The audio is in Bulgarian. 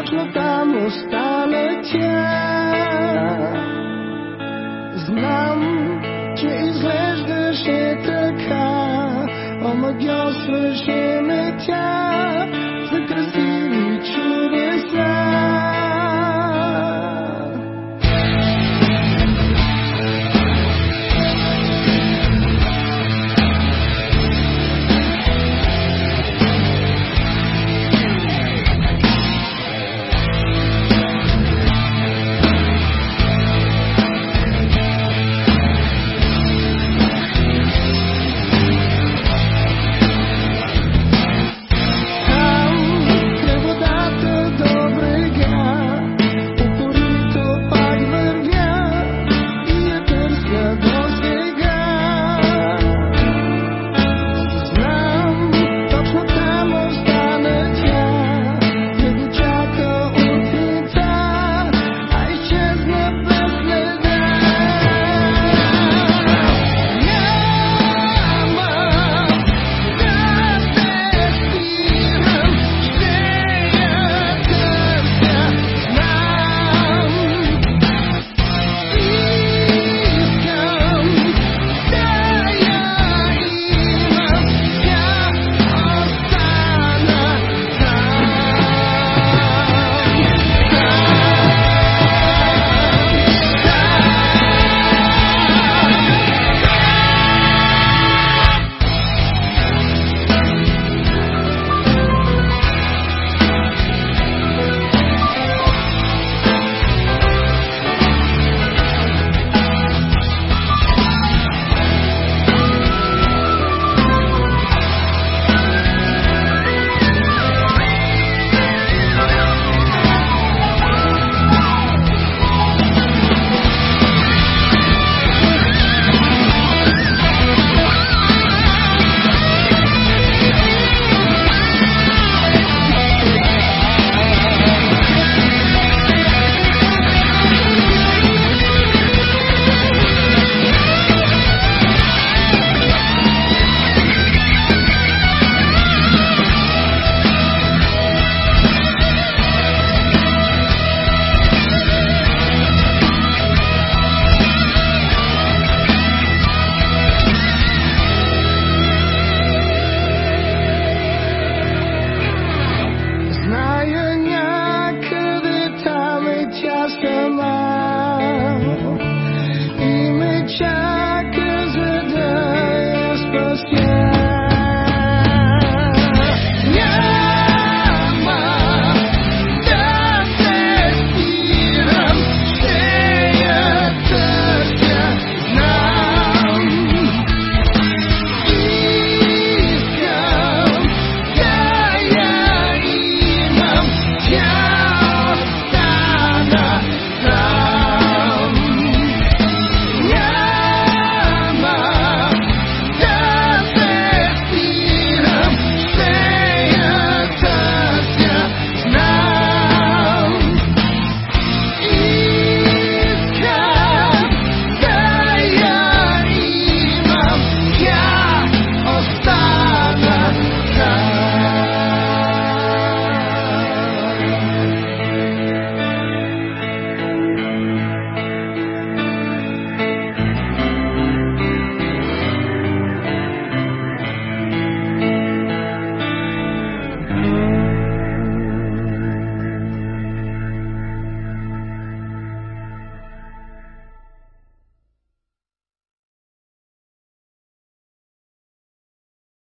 точно там остана тя. Знам, че изглеждаше така, омагьосваше ме тя.